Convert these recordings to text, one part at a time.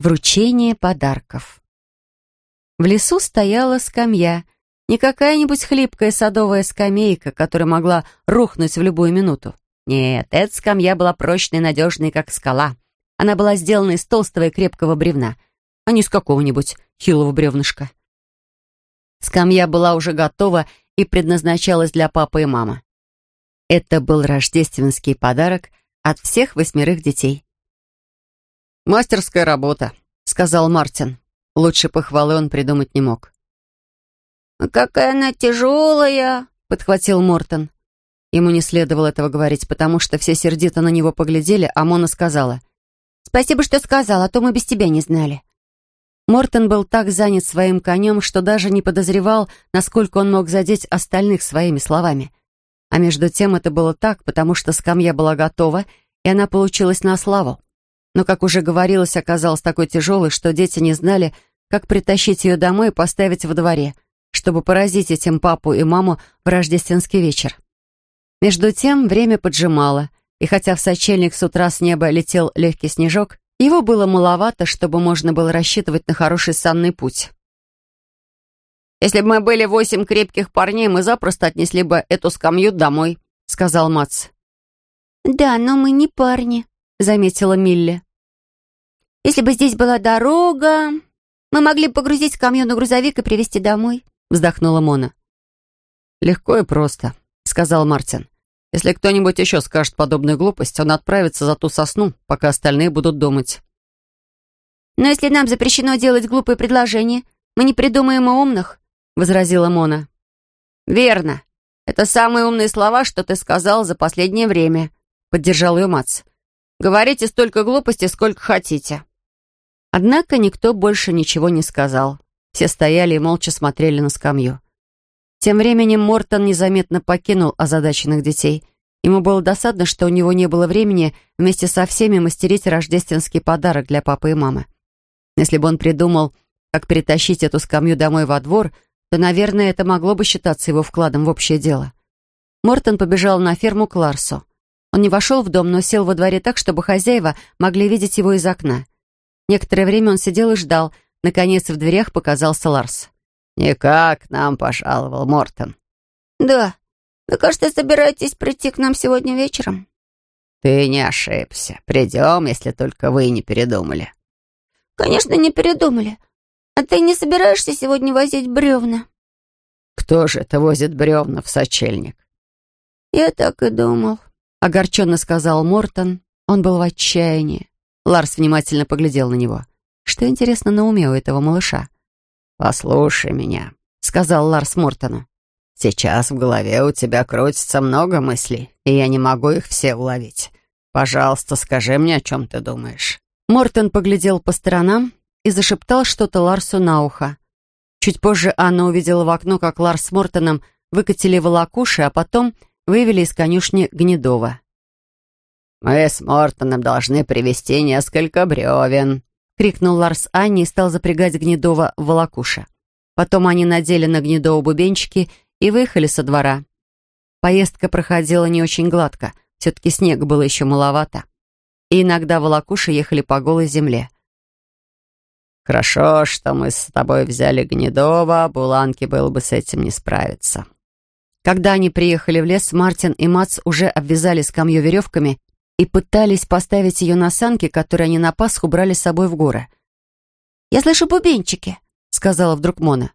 Вручение подарков. В лесу стояла скамья, не какая-нибудь хлипкая садовая скамейка, которая могла рухнуть в любую минуту. Нет, эта скамья была прочной и надежной, как скала. Она была сделана из толстого и крепкого бревна, а не из какого-нибудь хилого бревнышка. Скамья была уже готова и предназначалась для папы и мамы. Это был рождественский подарок от всех восьмерых детей. «Мастерская работа», — сказал Мартин. Лучше похвалы он придумать не мог. «Какая она тяжелая!» — подхватил Мортон. Ему не следовало этого говорить, потому что все сердито на него поглядели, а Мона сказала. «Спасибо, что сказал, а то мы без тебя не знали». Мортон был так занят своим конем, что даже не подозревал, насколько он мог задеть остальных своими словами. А между тем это было так, потому что скамья была готова, и она получилась на славу но, как уже говорилось, оказалась такой тяжелой, что дети не знали, как притащить ее домой и поставить во дворе, чтобы поразить этим папу и маму в рождественский вечер. Между тем время поджимало, и хотя в сочельник с утра с неба летел легкий снежок, его было маловато, чтобы можно было рассчитывать на хороший санный путь. «Если бы мы были восемь крепких парней, мы запросто отнесли бы эту скамью домой», — сказал Мац. «Да, но мы не парни», заметила Милли. «Если бы здесь была дорога, мы могли бы погрузить камью на грузовик и привезти домой», вздохнула Мона. «Легко и просто», — сказал Мартин. «Если кто-нибудь еще скажет подобную глупость, он отправится за ту сосну, пока остальные будут думать». «Но если нам запрещено делать глупые предложения, мы не придумаем и умных», — возразила Мона. «Верно. Это самые умные слова, что ты сказал за последнее время», — поддержал ее Мац. Говорите столько глупостей, сколько хотите». Однако никто больше ничего не сказал. Все стояли и молча смотрели на скамью. Тем временем Мортон незаметно покинул озадаченных детей. Ему было досадно, что у него не было времени вместе со всеми мастерить рождественский подарок для папы и мамы. Если бы он придумал, как перетащить эту скамью домой во двор, то, наверное, это могло бы считаться его вкладом в общее дело. Мортон побежал на ферму к Ларсу. Он не вошел в дом, но сел во дворе так, чтобы хозяева могли видеть его из окна. Некоторое время он сидел и ждал. Наконец в дверях показался Ларс. «Никак нам пожаловал Мортон». «Да. Вы, кажется, собираетесь прийти к нам сегодня вечером?» «Ты не ошибся. Придем, если только вы не передумали». «Конечно, не передумали. А ты не собираешься сегодня возить бревна?» «Кто же это возит бревна в сочельник?» «Я так и думал». Огорченно сказал Мортон. Он был в отчаянии. Ларс внимательно поглядел на него. Что интересно на уме у этого малыша? «Послушай меня», — сказал Ларс Мортону. «Сейчас в голове у тебя крутится много мыслей, и я не могу их все уловить. Пожалуйста, скажи мне, о чем ты думаешь». Мортон поглядел по сторонам и зашептал что-то Ларсу на ухо. Чуть позже Анна увидела в окно, как Ларс с Мортоном выкатили волокуши, а потом вывели из конюшни Гнедова. «Мы с Мортоном должны привезти несколько бревен», — крикнул Ларс Анни и стал запрягать Гнедова в волокуша. Потом они надели на Гнедова бубенчики и выехали со двора. Поездка проходила не очень гладко, все-таки снега было еще маловато. И иногда волокуши ехали по голой земле. «Хорошо, что мы с тобой взяли Гнедова, Буланке было бы с этим не справиться», когда они приехали в лес, Мартин и Мац уже обвязали скамью веревками и пытались поставить ее на санки, которые они на Пасху брали с собой в горы. «Я слышу бубенчики», — сказала вдруг Мона.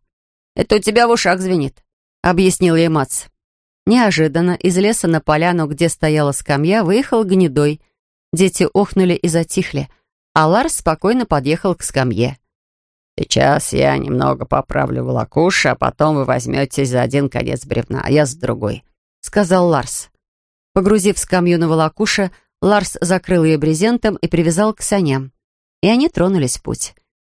«Это у тебя в ушах звенит», — объяснил ей Мац. Неожиданно из леса на поляну, где стояла скамья, выехал гнедой. Дети охнули и затихли, а Ларс спокойно подъехал к скамье. «Сейчас я немного поправлю волокуш, а потом вы возьметесь за один конец бревна, а я за другой», — сказал Ларс. Погрузив скамью на волокуша, Ларс закрыл ее брезентом и привязал к саням. И они тронулись в путь.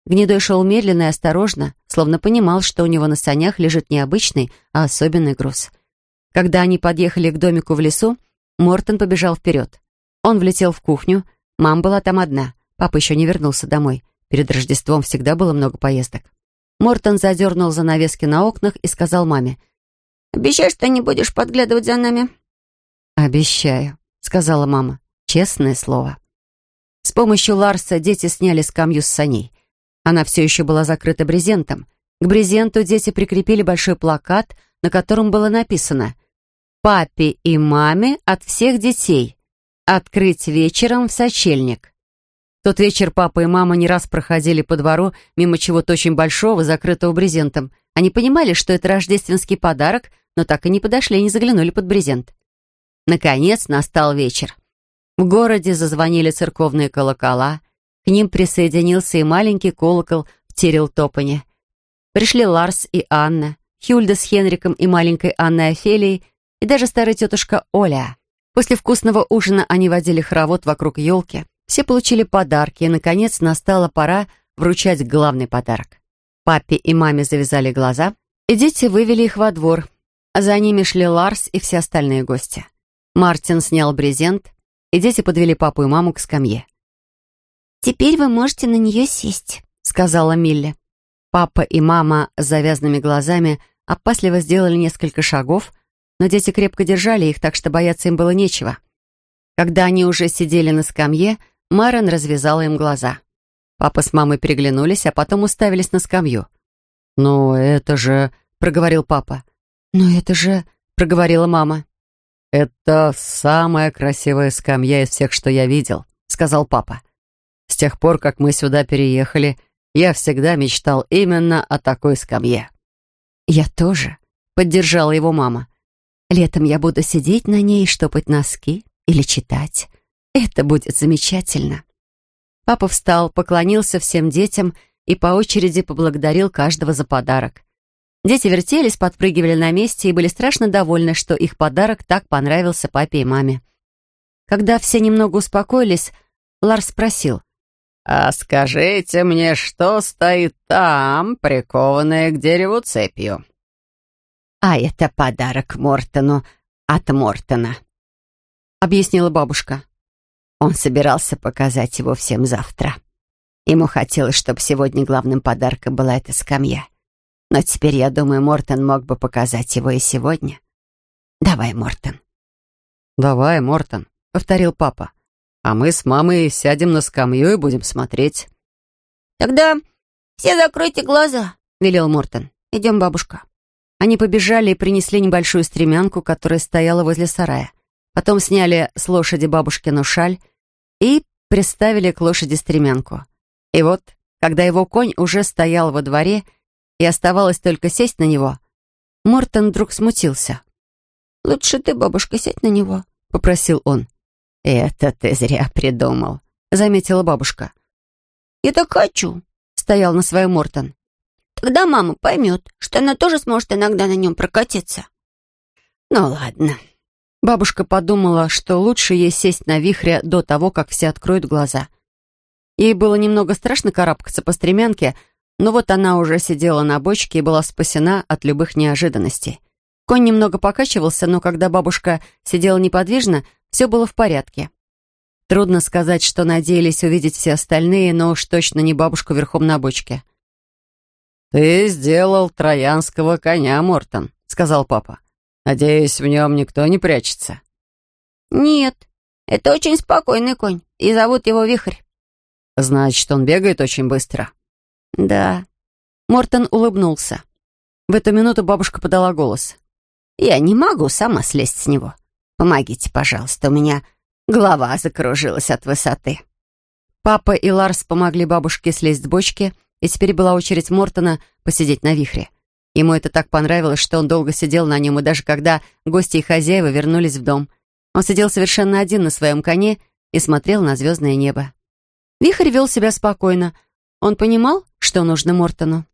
Гнедой шел медленно и осторожно, словно понимал, что у него на санях лежит не обычный, а особенный груз. Когда они подъехали к домику в лесу, Мортон побежал вперед. Он влетел в кухню, мама была там одна, папа еще не вернулся домой. Перед Рождеством всегда было много поездок. Мортон задернул занавески на окнах и сказал маме. «Обещай, что не будешь подглядывать за нами». «Обещаю», — сказала мама. «Честное слово». С помощью Ларса дети сняли скамью с саней. Она все еще была закрыта брезентом. К брезенту дети прикрепили большой плакат, на котором было написано «Папе и маме от всех детей. Открыть вечером в сочельник». Тот вечер папа и мама не раз проходили по двору мимо чего-то очень большого, закрытого брезентом. Они понимали, что это рождественский подарок, но так и не подошли и не заглянули под брезент. Наконец настал вечер. В городе зазвонили церковные колокола, к ним присоединился и маленький колокол в Терилтопане. Пришли Ларс и Анна, Хюльда с Хенриком и маленькой Анной Офелией, и даже старая тетушка Оля. После вкусного ужина они водили хоровод вокруг елки. Все получили подарки, и, наконец, настала пора вручать главный подарок. Папе и маме завязали глаза, и дети вывели их во двор. За ними шли Ларс и все остальные гости. Мартин снял брезент, и дети подвели папу и маму к скамье. «Теперь вы можете на нее сесть», — сказала Милли. Папа и мама с завязанными глазами опасливо сделали несколько шагов, но дети крепко держали их, так что бояться им было нечего. Когда они уже сидели на скамье, Марен развязала им глаза. Папа с мамой переглянулись, а потом уставились на скамью. «Ну, это же...» — проговорил папа. «Ну, это же...» — проговорила мама. «Это самая красивая скамья из всех, что я видел», — сказал папа. С тех пор, как мы сюда переехали, я всегда мечтал именно о такой скамье». «Я тоже», — поддержала его мама. «Летом я буду сидеть на ней и штопать носки или читать. Это будет замечательно». Папа встал, поклонился всем детям и по очереди поблагодарил каждого за подарок. Дети вертелись, подпрыгивали на месте и были страшно довольны, что их подарок так понравился папе и маме. Когда все немного успокоились, Ларс спросил, «А скажите мне, что стоит там, прикованное к дереву цепью?» «А это подарок Мортону от Мортона», — объяснила бабушка. Он собирался показать его всем завтра. Ему хотелось, чтобы сегодня главным подарком была эта скамья. Но теперь, я думаю, Мортон мог бы показать его и сегодня. Давай, Мортон. «Давай, Мортон», — повторил папа а мы с мамой сядем на скамью и будем смотреть». «Тогда все закройте глаза», — велел Мортон. «Идем, бабушка». Они побежали и принесли небольшую стремянку, которая стояла возле сарая. Потом сняли с лошади бабушкину шаль и приставили к лошади стремянку. И вот, когда его конь уже стоял во дворе и оставалось только сесть на него, Мортон вдруг смутился. «Лучше ты, бабушка, сядь на него», — попросил он. «Это ты зря придумал», — заметила бабушка. «Я так хочу», — стоял на своем Мортон. «Тогда мама поймет, что она тоже сможет иногда на нем прокатиться». «Ну ладно». Бабушка подумала, что лучше ей сесть на вихре до того, как все откроют глаза. Ей было немного страшно карабкаться по стремянке, но вот она уже сидела на бочке и была спасена от любых неожиданностей. Конь немного покачивался, но когда бабушка сидела неподвижно, все было в порядке. Трудно сказать, что надеялись увидеть все остальные, но уж точно не бабушку верхом на бочке. «Ты сделал троянского коня, Мортон», — сказал папа. «Надеюсь, в нем никто не прячется». «Нет, это очень спокойный конь, и зовут его Вихрь». «Значит, он бегает очень быстро?» «Да». Мортон улыбнулся. В эту минуту бабушка подала голос. «Я не могу сама слезть с него. Помогите, пожалуйста, у меня голова закружилась от высоты». Папа и Ларс помогли бабушке слезть с бочки, и теперь была очередь Мортона посидеть на вихре. Ему это так понравилось, что он долго сидел на нем, и даже когда гости и хозяева вернулись в дом, он сидел совершенно один на своем коне и смотрел на звездное небо. Вихрь вел себя спокойно. Он понимал, что нужно Мортону.